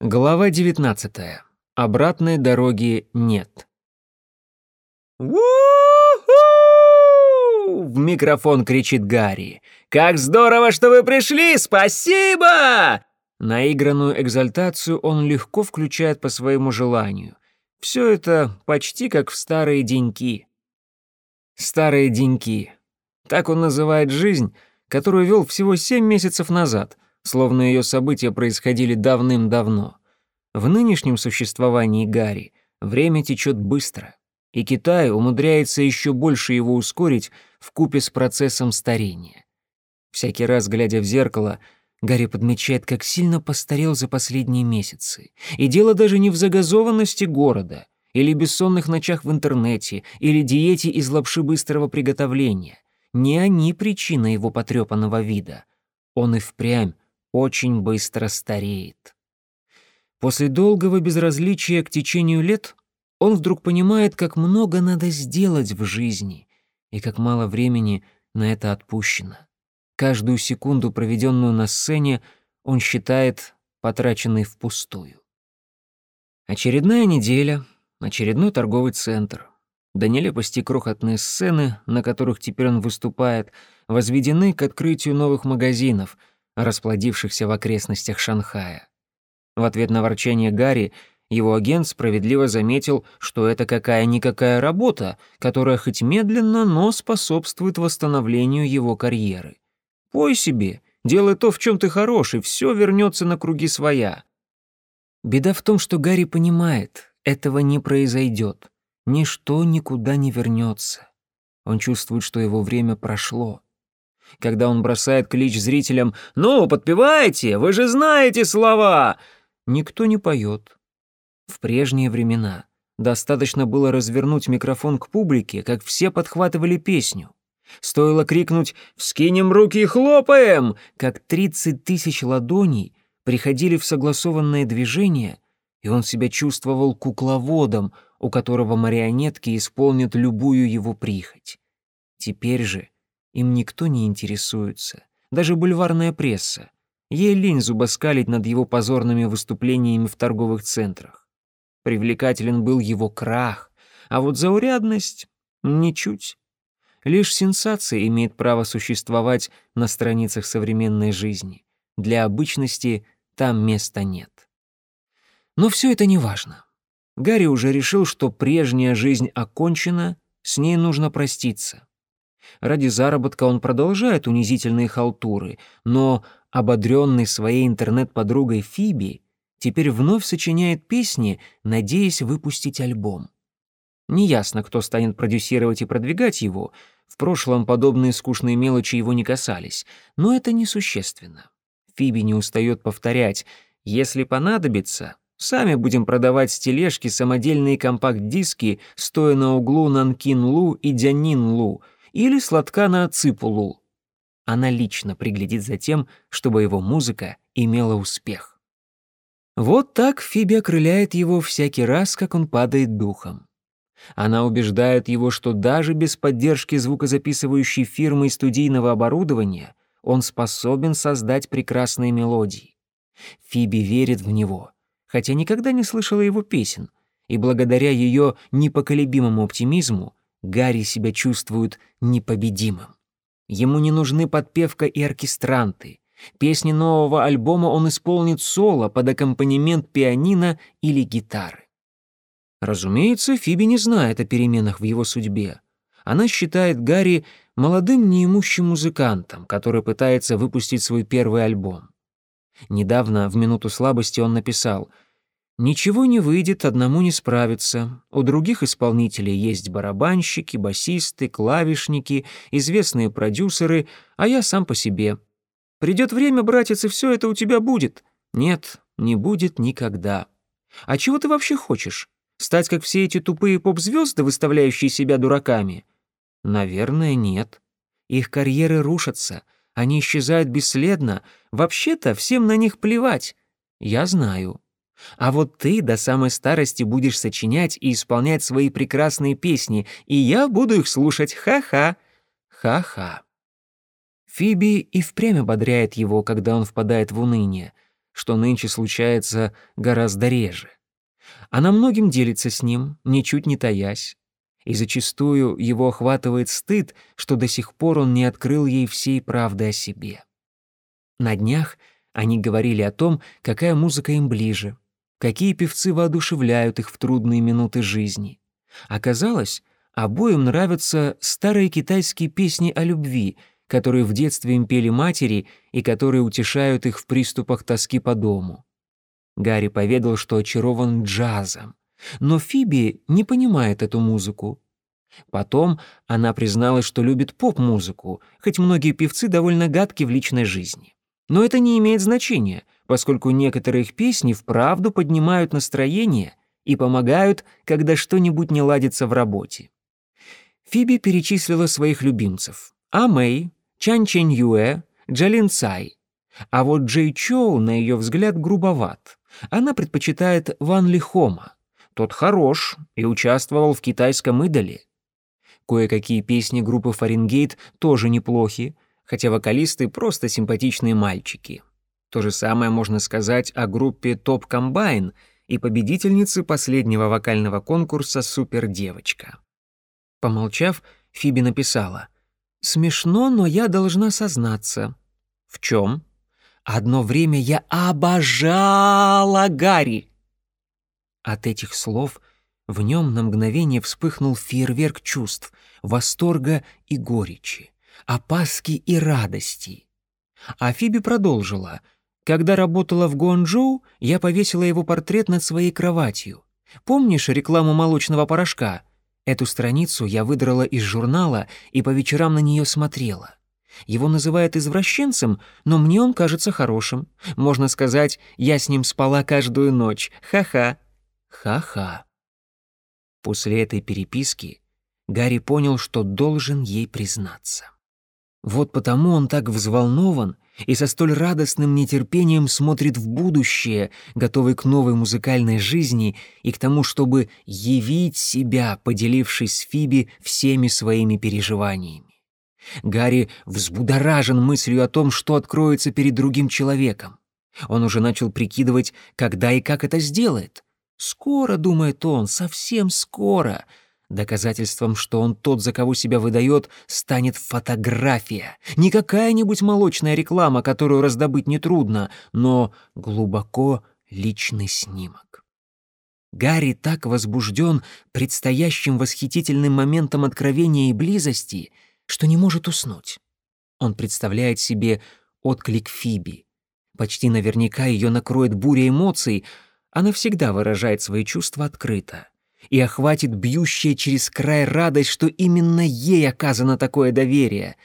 Глава 19. Обратной дороги нет. «У-ху!» В микрофон кричит Гарри. «Как здорово, что вы пришли! Спасибо!» Наигранную экзальтацию он легко включает по своему желанию. Все это почти как в старые деньки. Старые деньки. Так он называет жизнь, которую вел всего семь месяцев назад — словно ее события происходили давным-давно. В нынешнем существовании Гарри время течет быстро, и Китай умудряется еще больше его ускорить в купе с процессом старения. Всякий раз, глядя в зеркало, Гарри подмечает, как сильно постарел за последние месяцы. И дело даже не в загазованности города, или бессонных ночах в интернете, или диете из лапши быстрого приготовления. Не они причина его потрепанного вида. Он и впрямь очень быстро стареет. После долгого безразличия к течению лет он вдруг понимает, как много надо сделать в жизни и как мало времени на это отпущено. Каждую секунду, проведенную на сцене, он считает потраченной впустую. Очередная неделя, очередной торговый центр. До нелепости крохотные сцены, на которых теперь он выступает, возведены к открытию новых магазинов — расплодившихся в окрестностях Шанхая. В ответ на ворчание Гарри его агент справедливо заметил, что это какая-никакая работа, которая хоть медленно, но способствует восстановлению его карьеры. Пой себе, делай то, в чем ты хорош, и все вернется на круги своя. Беда в том, что Гарри понимает, этого не произойдет. Ничто никуда не вернется. Он чувствует, что его время прошло. Когда он бросает клич зрителям «Ну, подпевайте, вы же знаете слова!» Никто не поет. В прежние времена достаточно было развернуть микрофон к публике, как все подхватывали песню. Стоило крикнуть «Вскинем руки и хлопаем!», как тридцать тысяч ладоней приходили в согласованное движение, и он себя чувствовал кукловодом, у которого марионетки исполнят любую его прихоть. Теперь же им никто не интересуется, даже бульварная пресса. Ей лень зубоскалить над его позорными выступлениями в торговых центрах. Привлекателен был его крах, а вот заурядность — ничуть. Лишь сенсация имеет право существовать на страницах современной жизни. Для обычности там места нет. Но все это не важно. Гарри уже решил, что прежняя жизнь окончена, с ней нужно проститься. Ради заработка он продолжает унизительные халтуры, но, ободренный своей интернет-подругой Фиби, теперь вновь сочиняет песни, надеясь выпустить альбом. Неясно, кто станет продюсировать и продвигать его. В прошлом подобные скучные мелочи его не касались, но это несущественно. Фиби не устает повторять «Если понадобится, сами будем продавать с тележки самодельные компакт-диски, стоя на углу Нанкин-Лу и Дянин-Лу», или сладка на ципулу. Она лично приглядит за тем, чтобы его музыка имела успех. Вот так Фиби окрыляет его всякий раз, как он падает духом. Она убеждает его, что даже без поддержки звукозаписывающей фирмы и студийного оборудования он способен создать прекрасные мелодии. Фиби верит в него, хотя никогда не слышала его песен, и благодаря ее непоколебимому оптимизму Гарри себя чувствует непобедимым. Ему не нужны подпевка и оркестранты. Песни нового альбома он исполнит соло под аккомпанемент пианино или гитары. Разумеется, Фиби не знает о переменах в его судьбе. Она считает Гарри молодым неимущим музыкантом, который пытается выпустить свой первый альбом. Недавно, в минуту слабости, он написал — Ничего не выйдет, одному не справиться. У других исполнителей есть барабанщики, басисты, клавишники, известные продюсеры, а я сам по себе. Придет время, братец, и все это у тебя будет. Нет, не будет никогда. А чего ты вообще хочешь? Стать как все эти тупые поп-звезды, выставляющие себя дураками? Наверное, нет. Их карьеры рушатся, они исчезают бесследно. Вообще-то всем на них плевать. Я знаю. А вот ты до самой старости будешь сочинять и исполнять свои прекрасные песни, и я буду их слушать. Ха-ха. Ха-ха. Фиби и впрямь ободряет его, когда он впадает в уныние. что нынче случается гораздо реже. Она многим делится с ним, ничуть не таясь, и зачастую его охватывает стыд, что до сих пор он не открыл ей всей правды о себе. На днях они говорили о том, какая музыка им ближе, какие певцы воодушевляют их в трудные минуты жизни. Оказалось, обоим нравятся старые китайские песни о любви, которые в детстве им пели матери и которые утешают их в приступах тоски по дому. Гарри поведал, что очарован джазом, но Фиби не понимает эту музыку. Потом она призналась, что любит поп-музыку, хоть многие певцы довольно гадки в личной жизни. Но это не имеет значения, поскольку некоторые их песни вправду поднимают настроение и помогают, когда что-нибудь не ладится в работе. Фиби перечислила своих любимцев. А Мэй, Чан Чэнь Юэ, Джалин Цай. А вот Джей Чоу, на ее взгляд, грубоват. Она предпочитает Ван Ли Хома. Тот хорош и участвовал в китайском идоле. Кое-какие песни группы Фаренгейт тоже неплохи, хотя вокалисты просто симпатичные мальчики. То же самое можно сказать о группе Топ Комбайн и победительнице последнего вокального конкурса «Супердевочка». Помолчав, Фиби написала «Смешно, но я должна сознаться». «В чем?» «Одно время я обожала Гарри». От этих слов в нем на мгновение вспыхнул фейерверк чувств, восторга и горечи, опаски и радости. А Фиби продолжила. «Когда работала в Гуанчжоу, я повесила его портрет над своей кроватью. Помнишь рекламу молочного порошка? Эту страницу я выдрала из журнала и по вечерам на нее смотрела. Его называют извращенцем, но мне он кажется хорошим. Можно сказать, я с ним спала каждую ночь. Ха-ха. Ха-ха. После этой переписки Гарри понял, что должен ей признаться. Вот потому он так взволнован и со столь радостным нетерпением смотрит в будущее, готовый к новой музыкальной жизни и к тому, чтобы явить себя, поделившись с Фиби всеми своими переживаниями. Гарри взбудоражен мыслью о том, что откроется перед другим человеком. Он уже начал прикидывать, когда и как это сделает. Скоро, думает он, совсем скоро. Доказательством, что он тот, за кого себя выдает, станет фотография. Не какая-нибудь молочная реклама, которую раздобыть нетрудно, но глубоко личный снимок. Гарри так возбужден предстоящим восхитительным моментом откровения и близости, что не может уснуть. Он представляет себе отклик Фиби. Почти наверняка ее накроет буря эмоций — она всегда выражает свои чувства открыто и охватит бьющая через край радость, что именно ей оказано такое доверие.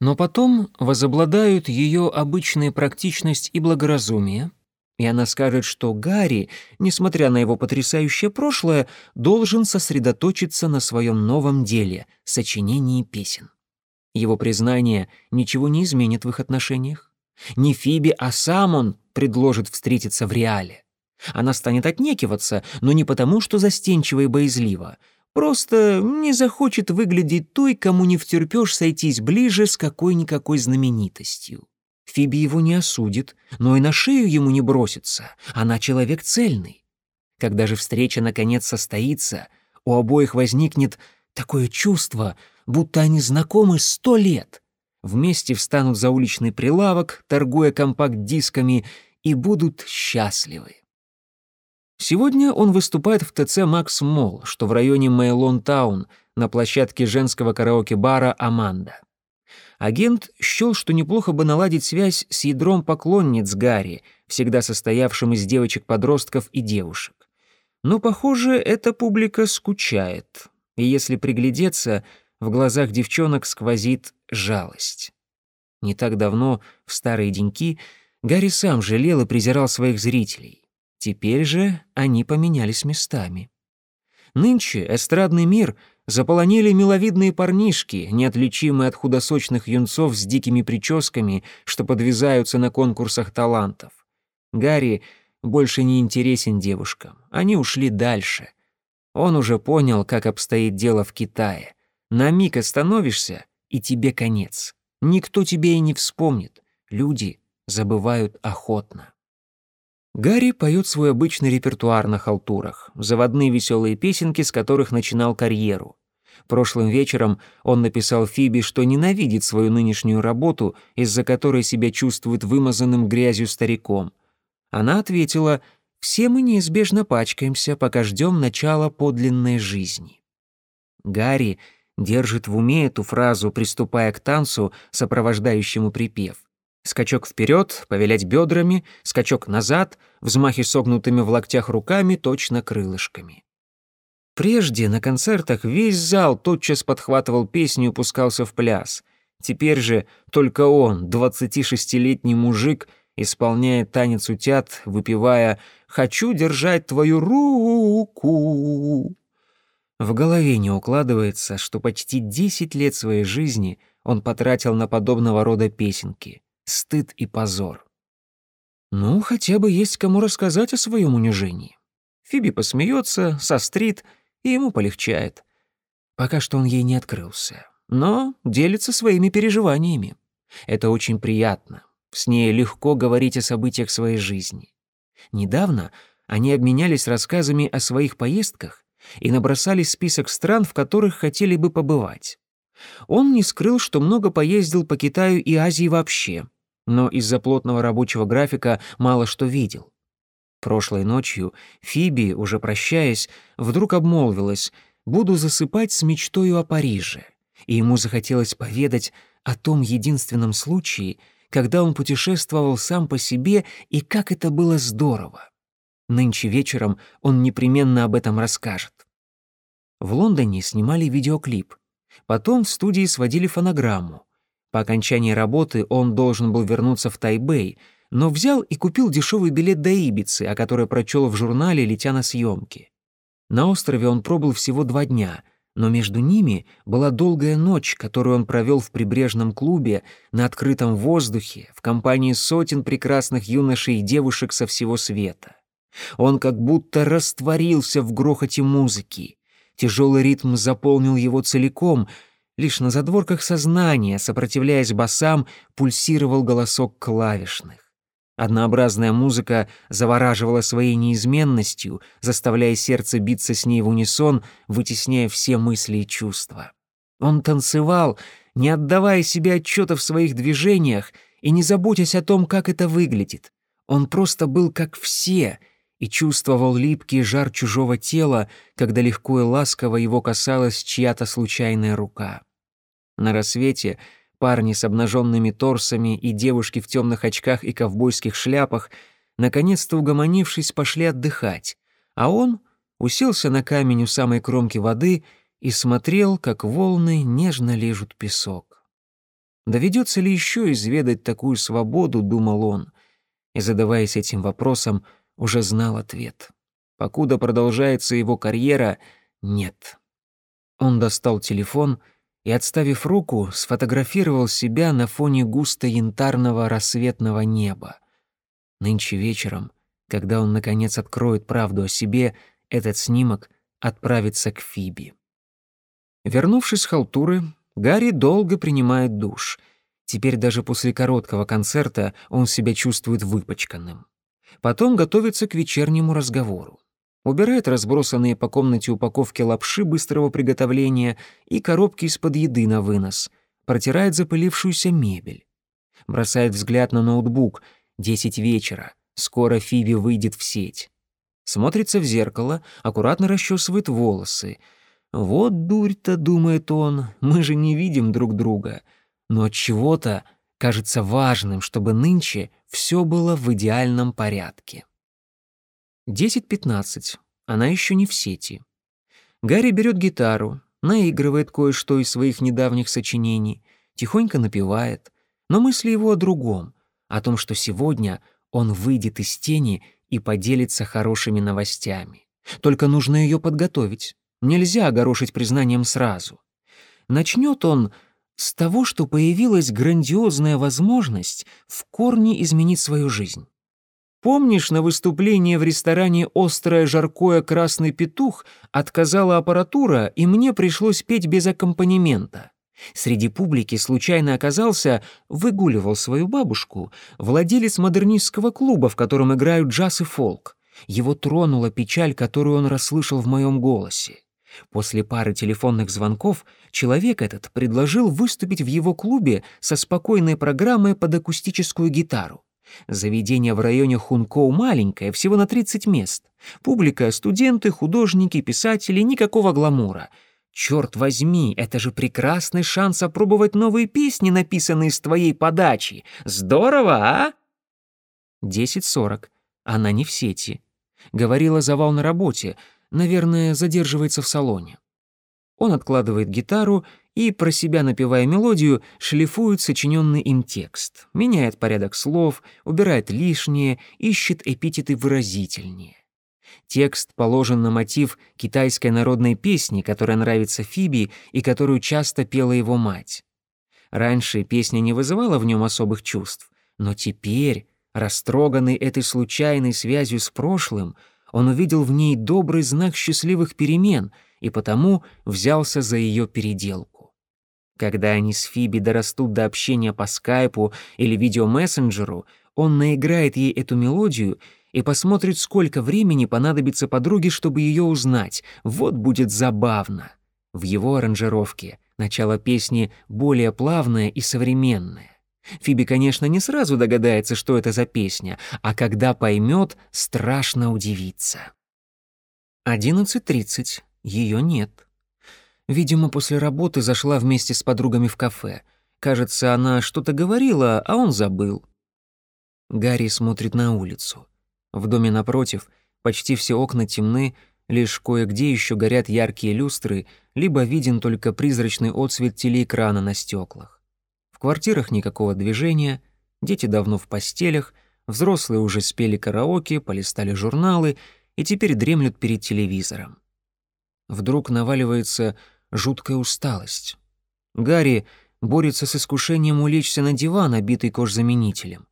Но потом возобладают ее обычная практичность и благоразумие, и она скажет, что Гарри, несмотря на его потрясающее прошлое, должен сосредоточиться на своем новом деле — сочинении песен. Его признание ничего не изменит в их отношениях. Не Фиби, а сам он предложит встретиться в реале. Она станет отнекиваться, но не потому, что застенчива и боязлива. Просто не захочет выглядеть той, кому не втерпёшь сойтись ближе с какой-никакой знаменитостью. Фиби его не осудит, но и на шею ему не бросится. Она человек цельный. Когда же встреча наконец состоится, у обоих возникнет такое чувство, будто они знакомы сто лет. Вместе встанут за уличный прилавок, торгуя компакт-дисками, и будут счастливы. Сегодня он выступает в ТЦ «Макс Молл», что в районе Мейлон-таун, на площадке женского караоке-бара «Аманда». Агент счел, что неплохо бы наладить связь с ядром поклонниц Гарри, всегда состоявшим из девочек-подростков и девушек. Но, похоже, эта публика скучает, и если приглядеться, в глазах девчонок сквозит жалость. Не так давно, в старые деньки, Гарри сам жалел и презирал своих зрителей. Теперь же они поменялись местами. Нынче эстрадный мир заполонили миловидные парнишки, неотличимые от худосочных юнцов с дикими прическами, что подвязаются на конкурсах талантов. Гарри больше не интересен девушкам, они ушли дальше. Он уже понял, как обстоит дело в Китае. На миг остановишься, и тебе конец. Никто тебе и не вспомнит. Люди забывают охотно. Гарри поет свой обычный репертуар на халтурах, заводные веселые песенки, с которых начинал карьеру. Прошлым вечером он написал Фиби, что ненавидит свою нынешнюю работу, из-за которой себя чувствует вымазанным грязью стариком. Она ответила, «Все мы неизбежно пачкаемся, пока ждем начала подлинной жизни». Гарри держит в уме эту фразу, приступая к танцу, сопровождающему припев. Скачок вперед, повелять бедрами, скачок назад, взмахи согнутыми в локтях руками, точно крылышками. Прежде на концертах весь зал тотчас подхватывал песню и пускался в пляс. Теперь же только он, 26-летний мужик, исполняет танец утят, выпивая «Хочу держать твою руку». В голове не укладывается, что почти 10 лет своей жизни он потратил на подобного рода песенки стыд и позор. Ну, хотя бы есть кому рассказать о своем унижении. Фиби посмеется, сострит, и ему полегчает. Пока что он ей не открылся, но делится своими переживаниями. Это очень приятно. С ней легко говорить о событиях своей жизни. Недавно они обменялись рассказами о своих поездках и набросали список стран, в которых хотели бы побывать. Он не скрыл, что много поездил по Китаю и Азии вообще, но из-за плотного рабочего графика мало что видел. Прошлой ночью Фиби, уже прощаясь, вдруг обмолвилась «буду засыпать с мечтою о Париже», и ему захотелось поведать о том единственном случае, когда он путешествовал сам по себе и как это было здорово. Нынче вечером он непременно об этом расскажет. В Лондоне снимали видеоклип. Потом в студии сводили фонограмму. По окончании работы он должен был вернуться в Тайбэй, но взял и купил дешевый билет до Ибицы, о которой прочел в журнале, летя на съемки. На острове он пробыл всего два дня, но между ними была долгая ночь, которую он провел в прибрежном клубе, на открытом воздухе, в компании сотен прекрасных юношей и девушек со всего света. Он как будто растворился в грохоте музыки. Тяжелый ритм заполнил его целиком — Лишь на задворках сознания, сопротивляясь басам, пульсировал голосок клавишных. Однообразная музыка завораживала своей неизменностью, заставляя сердце биться с ней в унисон, вытесняя все мысли и чувства. Он танцевал, не отдавая себе отчета в своих движениях и не заботясь о том, как это выглядит. Он просто был как все и чувствовал липкий жар чужого тела, когда легко и ласково его касалась чья-то случайная рука. На рассвете парни с обнаженными торсами и девушки в темных очках и ковбойских шляпах, наконец-то угомонившись, пошли отдыхать, а он уселся на камень у самой кромки воды и смотрел, как волны нежно лежут песок. Доведется ли еще изведать такую свободу, думал он, и, задаваясь этим вопросом, уже знал ответ. Покуда продолжается его карьера, нет. Он достал телефон — и, отставив руку, сфотографировал себя на фоне густо янтарного рассветного неба. Нынче вечером, когда он, наконец, откроет правду о себе, этот снимок отправится к Фиби. Вернувшись с халтуры, Гарри долго принимает душ. Теперь даже после короткого концерта он себя чувствует выпачканным. Потом готовится к вечернему разговору убирает разбросанные по комнате упаковки лапши быстрого приготовления и коробки из-под еды на вынос, протирает запылившуюся мебель. Бросает взгляд на ноутбук. Десять вечера. Скоро Фиби выйдет в сеть. Смотрится в зеркало, аккуратно расчесывает волосы. «Вот дурь-то», — думает он, — «мы же не видим друг друга». Но от чего-то кажется важным, чтобы нынче все было в идеальном порядке. 10-15. Она еще не в сети. Гарри берет гитару, наигрывает кое-что из своих недавних сочинений, тихонько напевает, но мысли его о другом, о том, что сегодня он выйдет из тени и поделится хорошими новостями. Только нужно ее подготовить. Нельзя огорошить признанием сразу. Начнет он с того, что появилась грандиозная возможность в корне изменить свою жизнь. Помнишь, на выступлении в ресторане «Острое жаркое красный петух» отказала аппаратура, и мне пришлось петь без аккомпанемента. Среди публики случайно оказался, выгуливал свою бабушку, владелец модернистского клуба, в котором играют джаз и фолк. Его тронула печаль, которую он расслышал в моем голосе. После пары телефонных звонков человек этот предложил выступить в его клубе со спокойной программой под акустическую гитару. Заведение в районе Хункоу маленькое, всего на 30 мест. Публика — студенты, художники, писатели, никакого гламура. Черт возьми, это же прекрасный шанс опробовать новые песни, написанные с твоей подачи. Здорово, а? 10.40. Она не в сети. Говорила завал на работе. Наверное, задерживается в салоне. Он откладывает гитару и, про себя напевая мелодию, шлифует сочиненный им текст, меняет порядок слов, убирает лишнее, ищет эпитеты выразительнее. Текст положен на мотив китайской народной песни, которая нравится Фиби и которую часто пела его мать. Раньше песня не вызывала в нем особых чувств, но теперь, растроганный этой случайной связью с прошлым, он увидел в ней добрый знак счастливых перемен и потому взялся за ее переделку. Когда они с Фиби дорастут до общения по скайпу или видеомессенджеру, он наиграет ей эту мелодию — и посмотрит, сколько времени понадобится подруге, чтобы ее узнать. Вот будет забавно. В его аранжировке начало песни более плавное и современное. Фиби, конечно, не сразу догадается, что это за песня, а когда поймет, страшно удивиться. 11.30. Ее нет. Видимо, после работы зашла вместе с подругами в кафе. Кажется, она что-то говорила, а он забыл. Гарри смотрит на улицу. В доме напротив почти все окна темны, лишь кое-где еще горят яркие люстры, либо виден только призрачный отсвет телеэкрана на стеклах. Квартирах никакого движения, дети давно в постелях, взрослые уже спели караоке, полистали журналы и теперь дремлют перед телевизором. Вдруг наваливается жуткая усталость. Гарри борется с искушением улечься на диван, обитый кожзаменителем.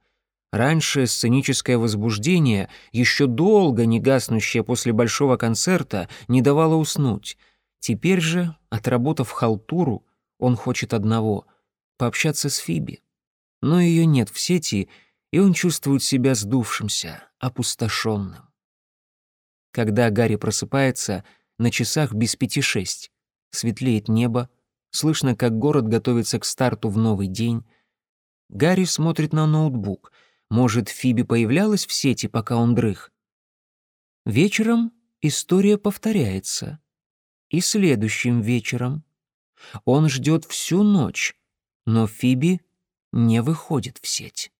Раньше сценическое возбуждение, еще долго не гаснущее после большого концерта, не давало уснуть. Теперь же, отработав халтуру, он хочет одного — пообщаться с Фиби. Но ее нет в сети, и он чувствует себя сдувшимся, опустошенным. Когда Гарри просыпается, на часах без пяти шесть. Светлеет небо, слышно, как город готовится к старту в новый день. Гарри смотрит на ноутбук — может, Фиби появлялась в сети, пока он дрых? Вечером история повторяется. И следующим вечером. Он ждет всю ночь, но Фиби не выходит в сеть.